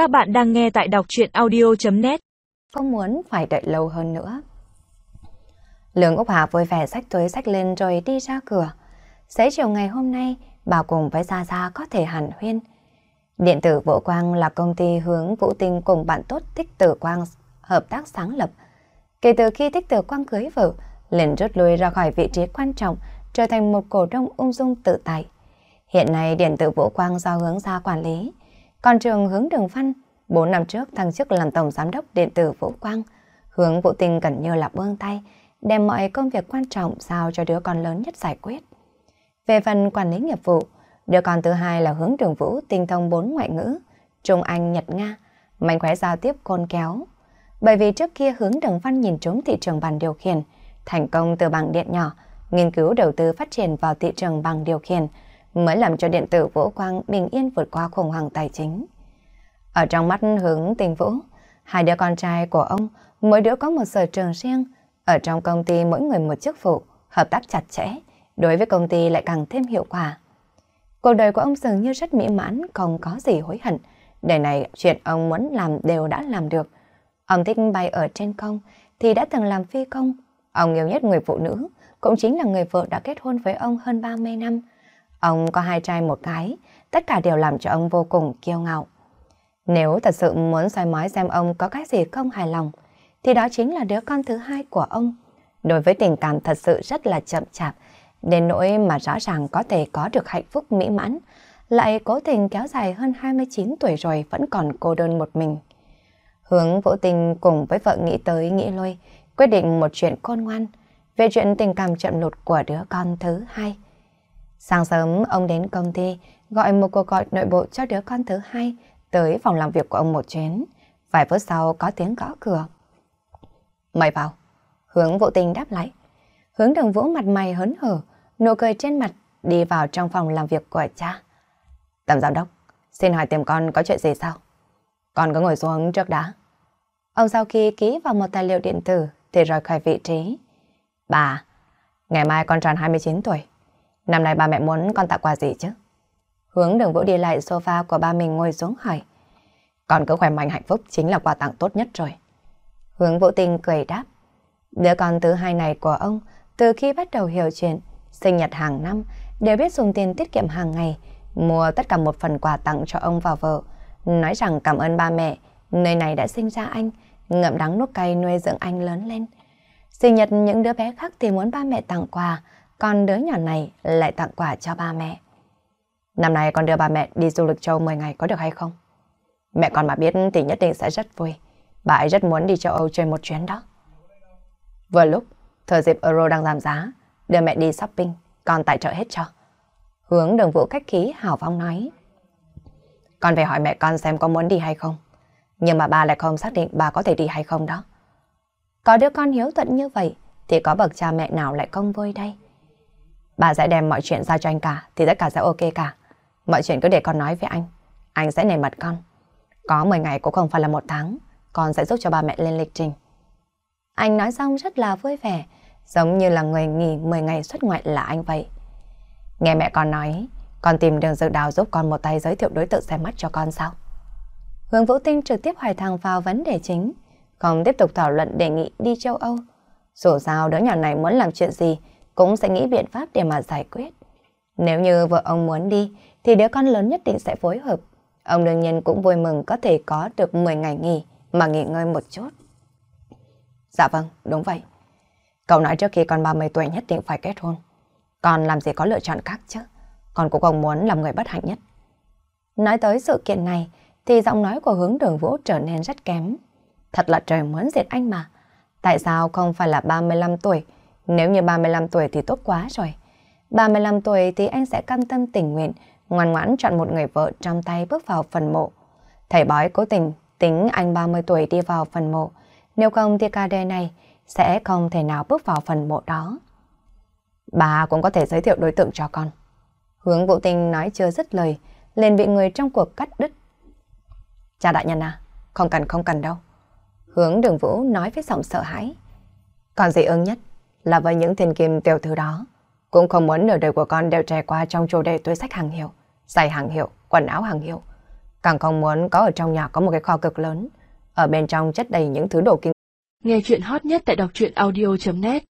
Các bạn đang nghe tại đọc chuyện audio.net Không muốn phải đợi lâu hơn nữa. Lương Úc Hà vui vẻ sách túi sách lên rồi đi ra cửa. Xế chiều ngày hôm nay, bà cùng với Gia Gia có thể hẳn huyên. Điện tử Vũ Quang là công ty hướng Vũ Tinh cùng bạn tốt thích Tử Quang hợp tác sáng lập. Kể từ khi thích Tử Quang cưới vợ, liền rút lui ra khỏi vị trí quan trọng, trở thành một cổ đông ung dung tự tại. Hiện nay Điện tử Vũ Quang do hướng ra quản lý, còn trường hướng đường văn, 4 năm trước thăng chức làm tổng giám đốc điện tử Vũ Quang, hướng Vũ Tinh gần như là buông tay, đem mọi công việc quan trọng giao cho đứa con lớn nhất giải quyết. Về phần quản lý nghiệp vụ, đứa con thứ hai là hướng đường Vũ tinh thông bốn ngoại ngữ, Trung Anh, Nhật, Nga, mạnh khỏe giao tiếp côn kéo. Bởi vì trước kia hướng đường văn nhìn trúng thị trường bằng điều khiển, thành công từ bằng điện nhỏ, nghiên cứu đầu tư phát triển vào thị trường bằng điều khiển, mới làm cho điện tử Vũ Quang bình yên vượt qua khủng hoảng tài chính. Ở trong mắt hướng tình Vũ, hai đứa con trai của ông, mỗi đứa có một sở trường riêng, ở trong công ty mỗi người một chức vụ, hợp tác chặt chẽ, đối với công ty lại càng thêm hiệu quả. Cuộc đời của ông dường như rất mỹ mãn, không có gì hối hận. Đời này chuyện ông muốn làm đều đã làm được. Ông thích bay ở trên không, thì đã từng làm phi công. Ông yêu nhất người phụ nữ, cũng chính là người vợ đã kết hôn với ông hơn 30 năm. Ông có hai trai một gái tất cả đều làm cho ông vô cùng kiêu ngạo. Nếu thật sự muốn soi mói xem ông có cái gì không hài lòng, thì đó chính là đứa con thứ hai của ông. Đối với tình cảm thật sự rất là chậm chạp, đến nỗi mà rõ ràng có thể có được hạnh phúc mỹ mãn, lại cố tình kéo dài hơn 29 tuổi rồi vẫn còn cô đơn một mình. Hướng vũ tình cùng với vợ nghĩ tới nghĩ lui, quyết định một chuyện khôn ngoan về chuyện tình cảm chậm lụt của đứa con thứ hai. Sáng sớm ông đến công ty gọi một cuộc gọi nội bộ cho đứa con thứ hai tới phòng làm việc của ông một chuyến. Vài phút sau có tiếng gõ cửa. Mời vào. Hướng vũ tình đáp lại. Hướng đường vũ mặt mày hớn hở, nụ cười trên mặt đi vào trong phòng làm việc của cha. Tầm giám đốc, xin hỏi tìm con có chuyện gì sao? Con có ngồi xuống trước đã. Ông sau khi ký vào một tài liệu điện tử thì rời khỏi vị trí. Bà, ngày mai con tròn 29 tuổi. Năm nay ba mẹ muốn con tặng quà gì chứ? Hướng đường vũ đi lại sofa của ba mình ngồi xuống hỏi. Con cứ khỏe mạnh hạnh phúc chính là quà tặng tốt nhất rồi. Hướng vũ tinh cười đáp. Đứa con thứ hai này của ông, từ khi bắt đầu hiểu chuyện, sinh nhật hàng năm, đều biết dùng tiền tiết kiệm hàng ngày, mua tất cả một phần quà tặng cho ông và vợ. Nói rằng cảm ơn ba mẹ, nơi này đã sinh ra anh, ngậm đắng nuốt cay nuôi dưỡng anh lớn lên. Sinh nhật những đứa bé khác thì muốn ba mẹ tặng quà, còn đứa nhỏ này lại tặng quà cho ba mẹ. Năm nay con đưa ba mẹ đi du lịch châu 10 ngày có được hay không? Mẹ con mà biết thì nhất định sẽ rất vui. Bà ấy rất muốn đi châu Âu chơi một chuyến đó. Vừa lúc, thời dịp euro đang giảm giá, đưa mẹ đi shopping, con tài trợ hết cho. Hướng đường vũ cách khí hào phong nói. Con phải hỏi mẹ con xem có muốn đi hay không. Nhưng mà bà lại không xác định bà có thể đi hay không đó. Có đứa con hiếu thuận như vậy, thì có bậc cha mẹ nào lại không vui đây? Bà sẽ đem mọi chuyện ra cho anh cả, thì tất cả sẽ ok cả. Mọi chuyện cứ để con nói với anh. Anh sẽ nề mặt con. Có 10 ngày cũng không phải là một tháng. Con sẽ giúp cho ba mẹ lên lịch trình. Anh nói xong rất là vui vẻ. Giống như là người nghỉ 10 ngày xuất ngoại là anh vậy. Nghe mẹ con nói, con tìm đường dự đào giúp con một tay giới thiệu đối tượng xem mắt cho con sao? Hương Vũ Tinh trực tiếp hỏi thẳng vào vấn đề chính. Không tiếp tục thảo luận đề nghị đi châu Âu. Dù sao đứa nhỏ này muốn làm chuyện gì, cũng sẽ nghĩ biện pháp để mà giải quyết. Nếu như vợ ông muốn đi, thì đứa con lớn nhất định sẽ phối hợp. Ông đương nhiên cũng vui mừng có thể có được 10 ngày nghỉ mà nghỉ ngơi một chút. Dạ vâng, đúng vậy. Cậu nói trước khi con 30 tuổi nhất định phải kết hôn. Còn làm gì có lựa chọn khác chứ? Con cũng không muốn làm người bất hạnh nhất. Nói tới sự kiện này, thì giọng nói của hướng đường vũ trở nên rất kém. Thật là trời muốn diệt anh mà. Tại sao không phải là 35 tuổi? Nếu như 35 tuổi thì tốt quá rồi. 35 tuổi thì anh sẽ cam tâm tình nguyện, ngoan ngoãn chọn một người vợ trong tay bước vào phần mộ. Thầy bói cố tình tính anh 30 tuổi đi vào phần mộ. Nếu không thì ca đời này sẽ không thể nào bước vào phần mộ đó. Bà cũng có thể giới thiệu đối tượng cho con. Hướng vũ tình nói chưa dứt lời, liền bị người trong cuộc cắt đứt. Cha đại nhân à, không cần không cần đâu. Hướng đường vũ nói với giọng sợ hãi. Còn gì ưng nhất là với những thiên kim tiểu thư đó. Cũng không muốn nửa đời của con đều trải qua trong chủ đề túi sách hàng hiệu, giày hàng hiệu, quần áo hàng hiệu. Càng không muốn có ở trong nhà có một cái kho cực lớn, ở bên trong chất đầy những thứ đồ kinh. Nghe chuyện hot nhất tại đọc truyện audio.net